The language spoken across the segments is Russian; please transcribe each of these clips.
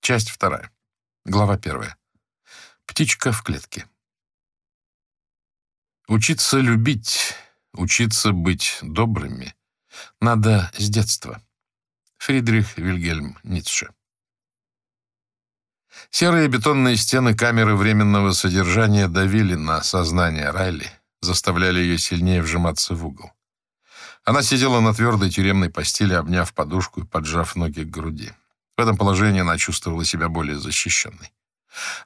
Часть вторая. Глава первая. Птичка в клетке. Учиться любить, учиться быть добрыми надо с детства. Фридрих Вильгельм Ницше. Серые бетонные стены камеры временного содержания давили на сознание Райли, заставляли ее сильнее вжиматься в угол. Она сидела на твердой тюремной постели, обняв подушку и поджав ноги к груди. В этом положении она чувствовала себя более защищенной.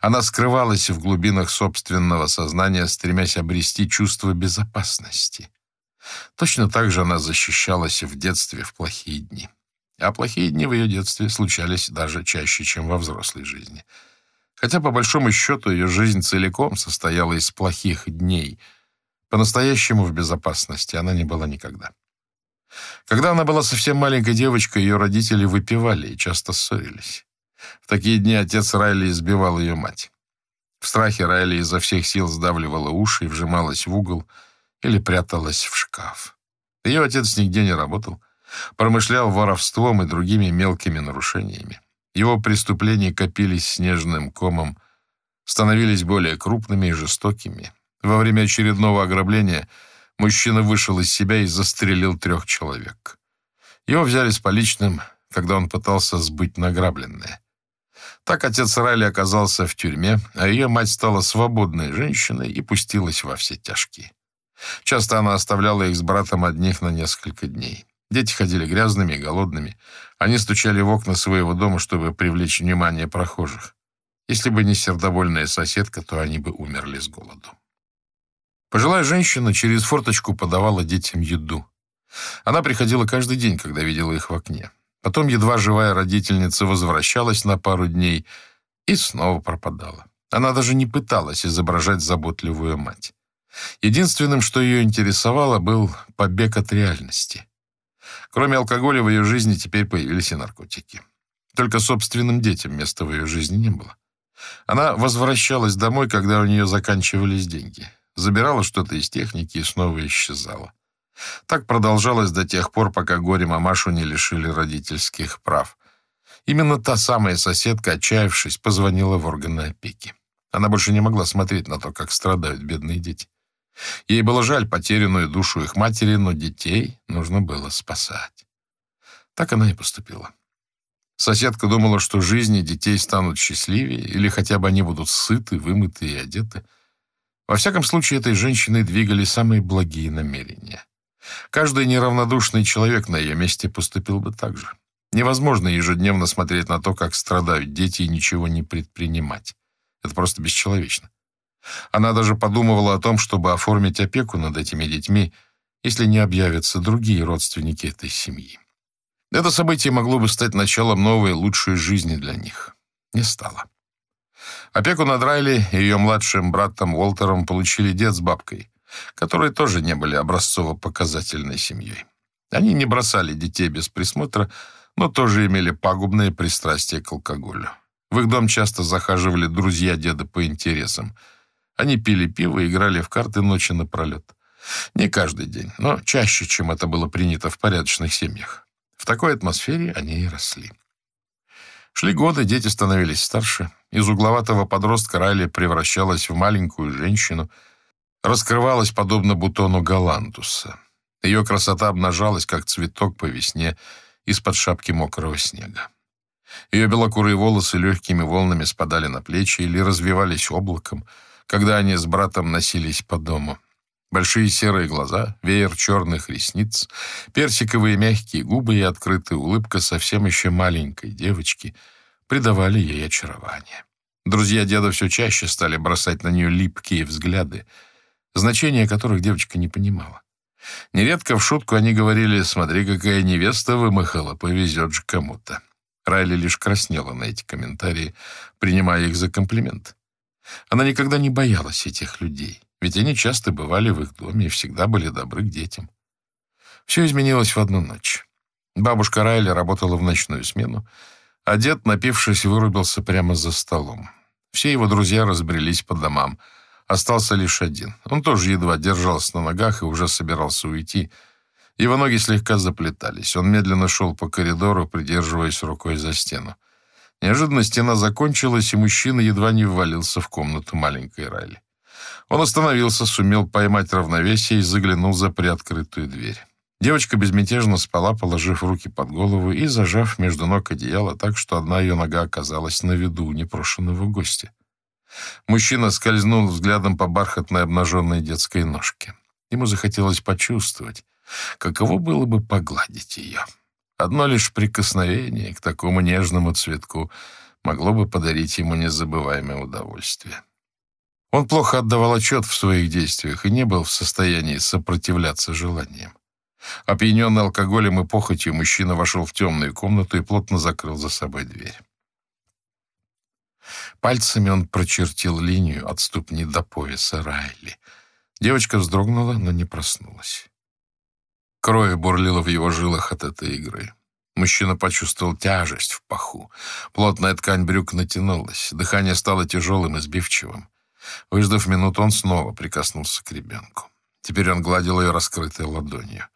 Она скрывалась в глубинах собственного сознания, стремясь обрести чувство безопасности. Точно так же она защищалась в детстве в плохие дни. А плохие дни в ее детстве случались даже чаще, чем во взрослой жизни. Хотя, по большому счету, ее жизнь целиком состояла из плохих дней. По-настоящему в безопасности она не была никогда. Когда она была совсем маленькой девочкой, ее родители выпивали и часто ссорились. В такие дни отец Райли избивал ее мать. В страхе Райли изо всех сил сдавливала уши и вжималась в угол или пряталась в шкаф. Ее отец нигде не работал, промышлял воровством и другими мелкими нарушениями. Его преступления копились снежным комом, становились более крупными и жестокими. Во время очередного ограбления мужчина вышел из себя и застрелил трех человек. Его взяли с поличным, когда он пытался сбыть награбленное. Так отец Райли оказался в тюрьме, а ее мать стала свободной женщиной и пустилась во все тяжкие. Часто она оставляла их с братом одних на несколько дней. Дети ходили грязными и голодными. Они стучали в окна своего дома, чтобы привлечь внимание прохожих. Если бы не сердобольная соседка, то они бы умерли с голоду. Пожилая женщина через форточку подавала детям еду. Она приходила каждый день, когда видела их в окне. Потом едва живая родительница возвращалась на пару дней и снова пропадала. Она даже не пыталась изображать заботливую мать. Единственным, что ее интересовало, был побег от реальности. Кроме алкоголя в ее жизни теперь появились и наркотики. Только собственным детям места в ее жизни не было. Она возвращалась домой, когда у нее заканчивались деньги. Забирала что-то из техники и снова исчезала. Так продолжалось до тех пор, пока горе-мамашу не лишили родительских прав. Именно та самая соседка, отчаявшись, позвонила в органы опеки. Она больше не могла смотреть на то, как страдают бедные дети. Ей было жаль потерянную душу их матери, но детей нужно было спасать. Так она и поступила. Соседка думала, что жизни детей станут счастливее, или хотя бы они будут сыты, вымыты и одеты. Во всяком случае, этой женщиной двигали самые благие намерения. Каждый неравнодушный человек на ее месте поступил бы так же. Невозможно ежедневно смотреть на то, как страдают дети, и ничего не предпринимать. Это просто бесчеловечно. Она даже подумывала о том, чтобы оформить опеку над этими детьми, если не объявятся другие родственники этой семьи. Это событие могло бы стать началом новой, лучшей жизни для них. Не стало. Опеку над Райли и ее младшим братом Уолтером получили дед с бабкой, которые тоже не были образцово-показательной семьей. Они не бросали детей без присмотра, но тоже имели пагубное пристрастие к алкоголю. В их дом часто захаживали друзья деда по интересам. Они пили пиво и играли в карты ночи напролет. Не каждый день, но чаще, чем это было принято в порядочных семьях. В такой атмосфере они и росли. Шли годы, дети становились старше. Из угловатого подростка Райли превращалась в маленькую женщину — раскрывалась подобно бутону галантуса. Ее красота обнажалась, как цветок по весне из-под шапки мокрого снега. Ее белокурые волосы легкими волнами спадали на плечи или развивались облаком, когда они с братом носились по дому. Большие серые глаза, веер черных ресниц, персиковые мягкие губы и открытая улыбка совсем еще маленькой девочки придавали ей очарование. Друзья деда все чаще стали бросать на нее липкие взгляды, значения которых девочка не понимала. Нередко в шутку они говорили «Смотри, какая невеста вымахала, повезет же кому-то». Райли лишь краснела на эти комментарии, принимая их за комплимент. Она никогда не боялась этих людей, ведь они часто бывали в их доме и всегда были добры к детям. Все изменилось в одну ночь. Бабушка Райли работала в ночную смену, а дед, напившись, вырубился прямо за столом. Все его друзья разбрелись по домам — Остался лишь один. Он тоже едва держался на ногах и уже собирался уйти. Его ноги слегка заплетались. Он медленно шел по коридору, придерживаясь рукой за стену. Неожиданно стена закончилась, и мужчина едва не ввалился в комнату маленькой Райли. Он остановился, сумел поймать равновесие и заглянул за приоткрытую дверь. Девочка безмятежно спала, положив руки под голову и зажав между ног одеяло так, что одна ее нога оказалась на виду у непрошенного гостя. Мужчина скользнул взглядом по бархатной обнаженной детской ножке. Ему захотелось почувствовать, каково было бы погладить ее. Одно лишь прикосновение к такому нежному цветку могло бы подарить ему незабываемое удовольствие. Он плохо отдавал отчет в своих действиях и не был в состоянии сопротивляться желаниям. Опьяненный алкоголем и похотью, мужчина вошел в темную комнату и плотно закрыл за собой дверь. Пальцами он прочертил линию от ступни до пояса Райли. Девочка вздрогнула, но не проснулась. Кровь бурлила в его жилах от этой игры. Мужчина почувствовал тяжесть в паху. Плотная ткань брюк натянулась. Дыхание стало тяжелым и сбивчивым. Выждав минуту, он снова прикоснулся к ребенку. Теперь он гладил ее раскрытой ладонью.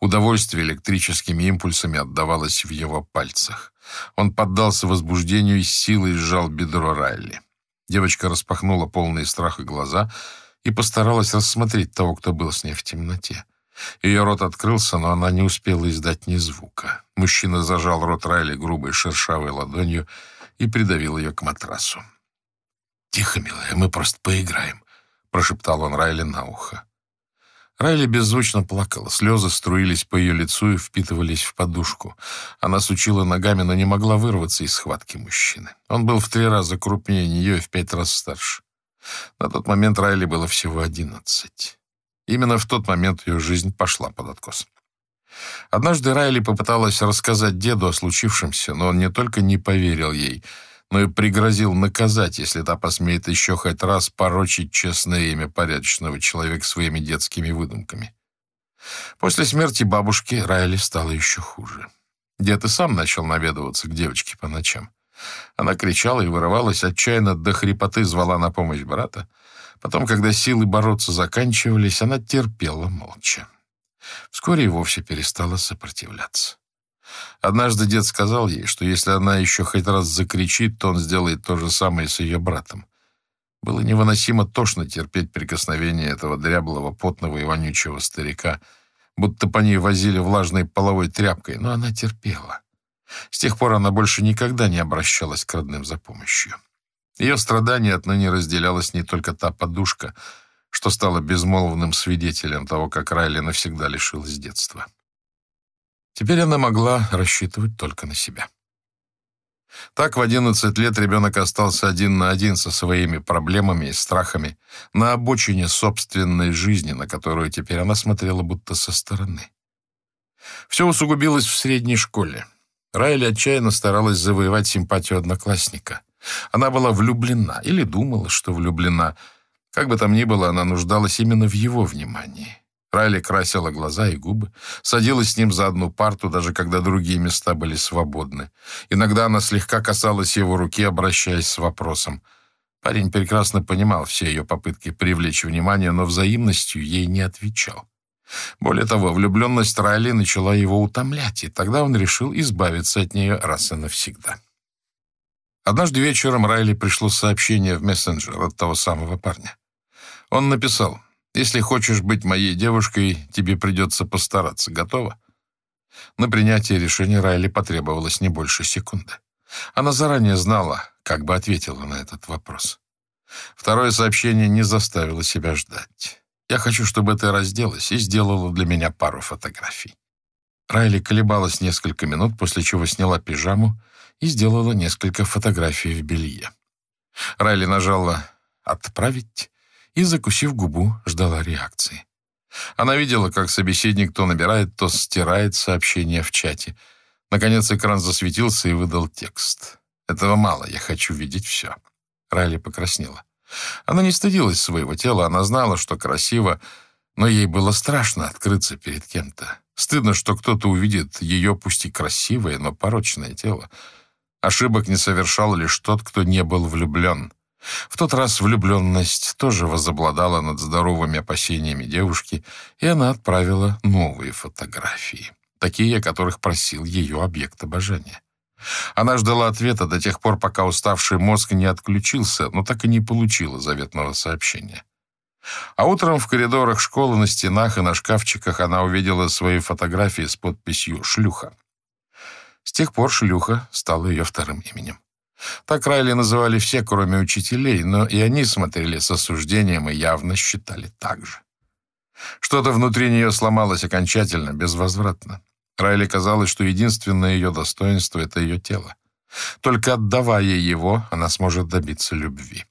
Удовольствие электрическими импульсами отдавалось в его пальцах. Он поддался возбуждению и силой сжал бедро Райли. Девочка распахнула полные страха глаза и постаралась рассмотреть того, кто был с ней в темноте. Ее рот открылся, но она не успела издать ни звука. Мужчина зажал рот Райли грубой шершавой ладонью и придавил ее к матрасу. «Тихо, милая, мы просто поиграем», — прошептал он Райли на ухо. Райли беззвучно плакала, слезы струились по ее лицу и впитывались в подушку. Она сучила ногами, но не могла вырваться из схватки мужчины. Он был в три раза крупнее нее и в пять раз старше. На тот момент Райли было всего одиннадцать. Именно в тот момент ее жизнь пошла под откос. Однажды Райли попыталась рассказать деду о случившемся, но он не только не поверил ей — но и пригрозил наказать, если та посмеет еще хоть раз порочить честное имя порядочного человека своими детскими выдумками. После смерти бабушки Райли стало еще хуже. Дед и сам начал наведываться к девочке по ночам. Она кричала и вырывалась, отчаянно до хрипоты звала на помощь брата. Потом, когда силы бороться заканчивались, она терпела молча. Вскоре и вовсе перестала сопротивляться. Однажды дед сказал ей, что если она еще хоть раз закричит, то он сделает то же самое с ее братом. Было невыносимо тошно терпеть прикосновение этого дряблого, потного и вонючего старика, будто по ней возили влажной половой тряпкой, но она терпела. С тех пор она больше никогда не обращалась к родным за помощью. Ее страдания отныне разделялась не только та подушка, что стала безмолвным свидетелем того, как Райли навсегда лишилась детства. Теперь она могла рассчитывать только на себя. Так в 11 лет ребенок остался один на один со своими проблемами и страхами на обочине собственной жизни, на которую теперь она смотрела будто со стороны. Все усугубилось в средней школе. Райли отчаянно старалась завоевать симпатию одноклассника. Она была влюблена или думала, что влюблена. Как бы там ни было, она нуждалась именно в его внимании. Райли красила глаза и губы, садилась с ним за одну парту, даже когда другие места были свободны. Иногда она слегка касалась его руки, обращаясь с вопросом. Парень прекрасно понимал все ее попытки привлечь внимание, но взаимностью ей не отвечал. Более того, влюбленность Райли начала его утомлять, и тогда он решил избавиться от нее раз и навсегда. Однажды вечером Райли пришло сообщение в мессенджер от того самого парня. Он написал если хочешь быть моей девушкой, тебе придется постараться. Готова?» На принятие решения Райли потребовалось не больше секунды. Она заранее знала, как бы ответила на этот вопрос. Второе сообщение не заставило себя ждать. «Я хочу, чтобы ты разделась и сделала для меня пару фотографий». Райли колебалась несколько минут, после чего сняла пижаму и сделала несколько фотографий в белье. Райли нажала «Отправить», и, закусив губу, ждала реакции. Она видела, как собеседник то набирает, то стирает сообщение в чате. Наконец экран засветился и выдал текст. «Этого мало, я хочу видеть все». Райли покраснела. Она не стыдилась своего тела, она знала, что красиво, но ей было страшно открыться перед кем-то. Стыдно, что кто-то увидит ее, пусть и красивое, но порочное тело. Ошибок не совершал лишь тот, кто не был влюблен. В тот раз влюбленность тоже возобладала над здоровыми опасениями девушки, и она отправила новые фотографии, такие, о которых просил ее объект обожания. Она ждала ответа до тех пор, пока уставший мозг не отключился, но так и не получила заветного сообщения. А утром в коридорах школы на стенах и на шкафчиках она увидела свои фотографии с подписью «Шлюха». С тех пор «Шлюха» стала ее вторым именем. Так Райли называли все, кроме учителей, но и они смотрели с осуждением и явно считали так же. Что-то внутри нее сломалось окончательно, безвозвратно. Райли казалось, что единственное ее достоинство — это ее тело. Только отдавая его, она сможет добиться любви.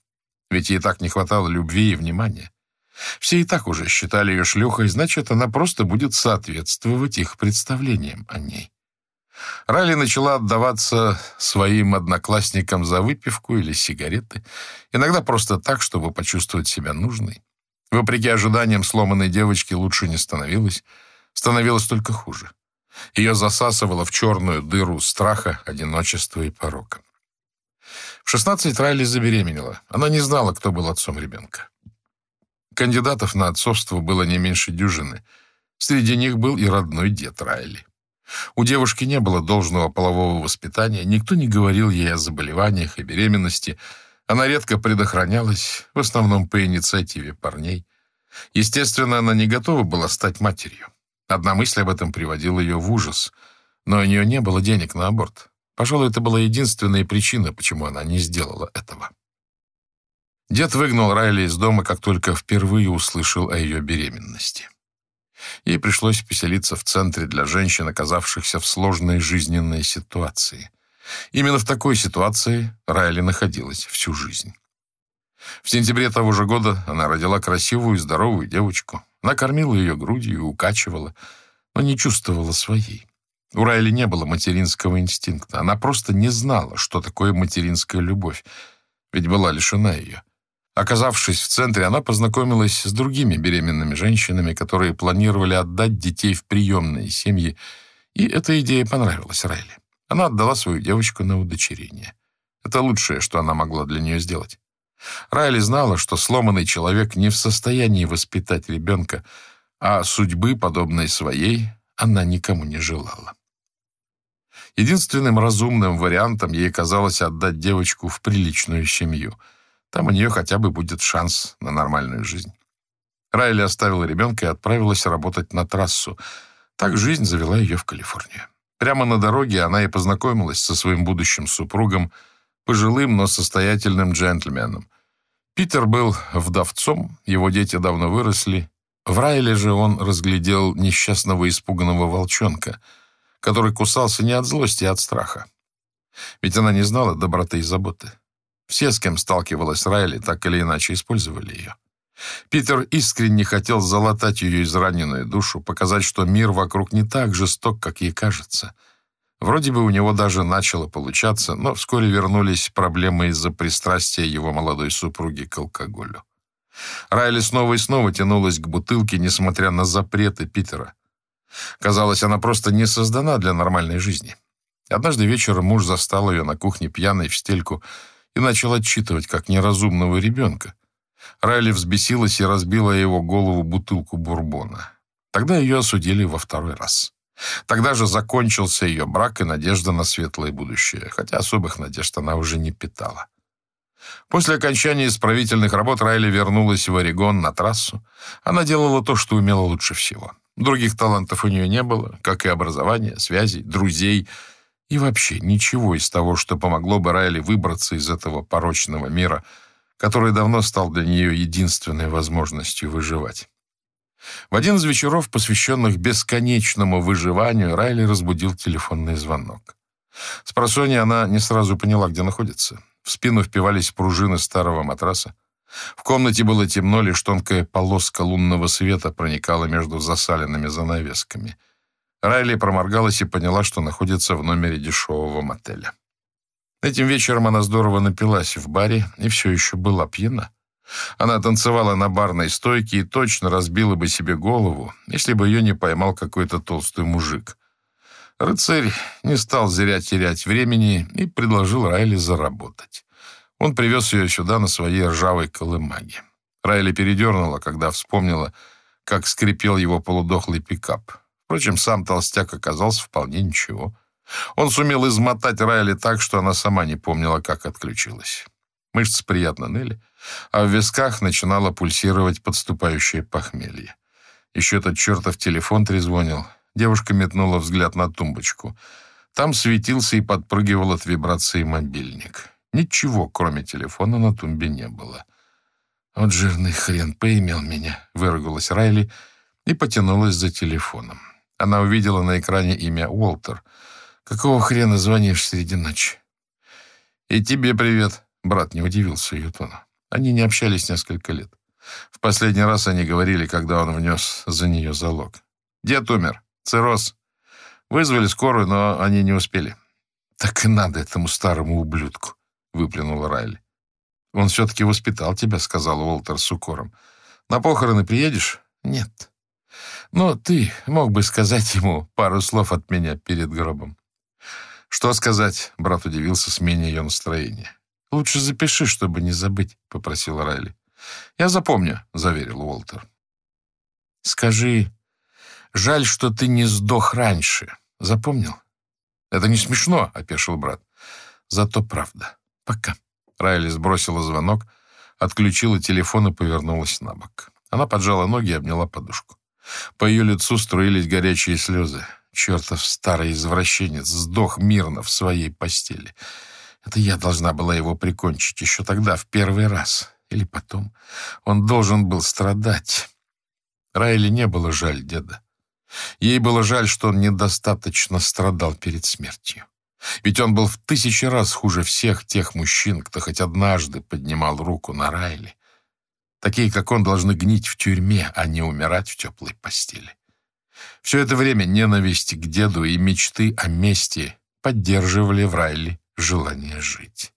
Ведь ей так не хватало любви и внимания. Все и так уже считали ее шлюхой, значит, она просто будет соответствовать их представлениям о ней. Райли начала отдаваться своим одноклассникам за выпивку или сигареты, иногда просто так, чтобы почувствовать себя нужной. Вопреки ожиданиям сломанной девочки лучше не становилось, становилось только хуже. Ее засасывало в черную дыру страха, одиночества и порока. В 16 Райли забеременела. Она не знала, кто был отцом ребенка. Кандидатов на отцовство было не меньше дюжины. Среди них был и родной дед Райли. У девушки не было должного полового воспитания, никто не говорил ей о заболеваниях и беременности. Она редко предохранялась, в основном по инициативе парней. Естественно, она не готова была стать матерью. Одна мысль об этом приводила ее в ужас, но у нее не было денег на аборт. Пожалуй, это была единственная причина, почему она не сделала этого. Дед выгнал Райли из дома, как только впервые услышал о ее беременности. Ей пришлось поселиться в центре для женщин, оказавшихся в сложной жизненной ситуации. Именно в такой ситуации Райли находилась всю жизнь. В сентябре того же года она родила красивую и здоровую девочку. Она кормила ее грудью и укачивала, но не чувствовала своей. У Райли не было материнского инстинкта. Она просто не знала, что такое материнская любовь, ведь была лишена ее. Оказавшись в центре, она познакомилась с другими беременными женщинами, которые планировали отдать детей в приемные семьи, и эта идея понравилась Райли. Она отдала свою девочку на удочерение. Это лучшее, что она могла для нее сделать. Райли знала, что сломанный человек не в состоянии воспитать ребенка, а судьбы, подобной своей, она никому не желала. Единственным разумным вариантом ей казалось отдать девочку в приличную семью — там у нее хотя бы будет шанс на нормальную жизнь. Райли оставила ребенка и отправилась работать на трассу. Так жизнь завела ее в Калифорнию. Прямо на дороге она и познакомилась со своим будущим супругом, пожилым, но состоятельным джентльменом. Питер был вдовцом, его дети давно выросли. В Райле же он разглядел несчастного испуганного волчонка, который кусался не от злости, а от страха. Ведь она не знала доброты и заботы. Все, с кем сталкивалась Райли, так или иначе использовали ее. Питер искренне хотел залатать ее израненную душу, показать, что мир вокруг не так жесток, как ей кажется. Вроде бы у него даже начало получаться, но вскоре вернулись проблемы из-за пристрастия его молодой супруги к алкоголю. Райли снова и снова тянулась к бутылке, несмотря на запреты Питера. Казалось, она просто не создана для нормальной жизни. Однажды вечером муж застал ее на кухне пьяной в стельку, и начал отчитывать, как неразумного ребенка. Райли взбесилась и разбила его голову бутылку бурбона. Тогда ее осудили во второй раз. Тогда же закончился ее брак и надежда на светлое будущее, хотя особых надежд она уже не питала. После окончания исправительных работ Райли вернулась в Орегон на трассу. Она делала то, что умела лучше всего. Других талантов у нее не было, как и образования, связей, друзей — и вообще ничего из того, что помогло бы Райли выбраться из этого порочного мира, который давно стал для нее единственной возможностью выживать. В один из вечеров, посвященных бесконечному выживанию, Райли разбудил телефонный звонок. С просонья она не сразу поняла, где находится. В спину впивались пружины старого матраса. В комнате было темно, лишь тонкая полоска лунного света проникала между засаленными занавесками. Райли проморгалась и поняла, что находится в номере дешевого мотеля. Этим вечером она здорово напилась в баре и все еще была пьяна. Она танцевала на барной стойке и точно разбила бы себе голову, если бы ее не поймал какой-то толстый мужик. Рыцарь не стал зря терять времени и предложил Райли заработать. Он привез ее сюда на своей ржавой колымаге. Райли передернула, когда вспомнила, как скрипел его полудохлый пикап. Впрочем, сам толстяк оказался вполне ничего. Он сумел измотать Райли так, что она сама не помнила, как отключилась. Мышцы приятно ныли, а в висках начинало пульсировать подступающее похмелье. Еще этот чертов телефон трезвонил. Девушка метнула взгляд на тумбочку. Там светился и подпрыгивал от вибрации мобильник. Ничего, кроме телефона, на тумбе не было. «Вот жирный хрен поимел меня», — выругалась Райли и потянулась за телефоном. Она увидела на экране имя Уолтер. «Какого хрена звонишь среди ночи?» «И тебе привет», — брат не удивился ее тону. Они не общались несколько лет. В последний раз они говорили, когда он внес за нее залог. «Дед умер. Цирроз. Вызвали скорую, но они не успели». «Так и надо этому старому ублюдку», — выплюнула Райли. «Он все-таки воспитал тебя», — сказал Уолтер с укором. «На похороны приедешь?» «Нет». «Но ты мог бы сказать ему пару слов от меня перед гробом». «Что сказать?» — брат удивился смене ее настроения. «Лучше запиши, чтобы не забыть», — попросила Райли. «Я запомню», — заверил Уолтер. «Скажи, жаль, что ты не сдох раньше. Запомнил?» «Это не смешно», — опешил брат. «Зато правда. Пока». Райли сбросила звонок, отключила телефон и повернулась на бок. Она поджала ноги и обняла подушку. По ее лицу струились горячие слезы. Чертов старый извращенец сдох мирно в своей постели. Это я должна была его прикончить еще тогда, в первый раз. Или потом. Он должен был страдать. Райли не было жаль деда. Ей было жаль, что он недостаточно страдал перед смертью. Ведь он был в тысячи раз хуже всех тех мужчин, кто хоть однажды поднимал руку на Райли. Такие, как он, должны гнить в тюрьме, а не умирать в теплой постели. Все это время ненависть к деду и мечты о мести поддерживали в Райли желание жить.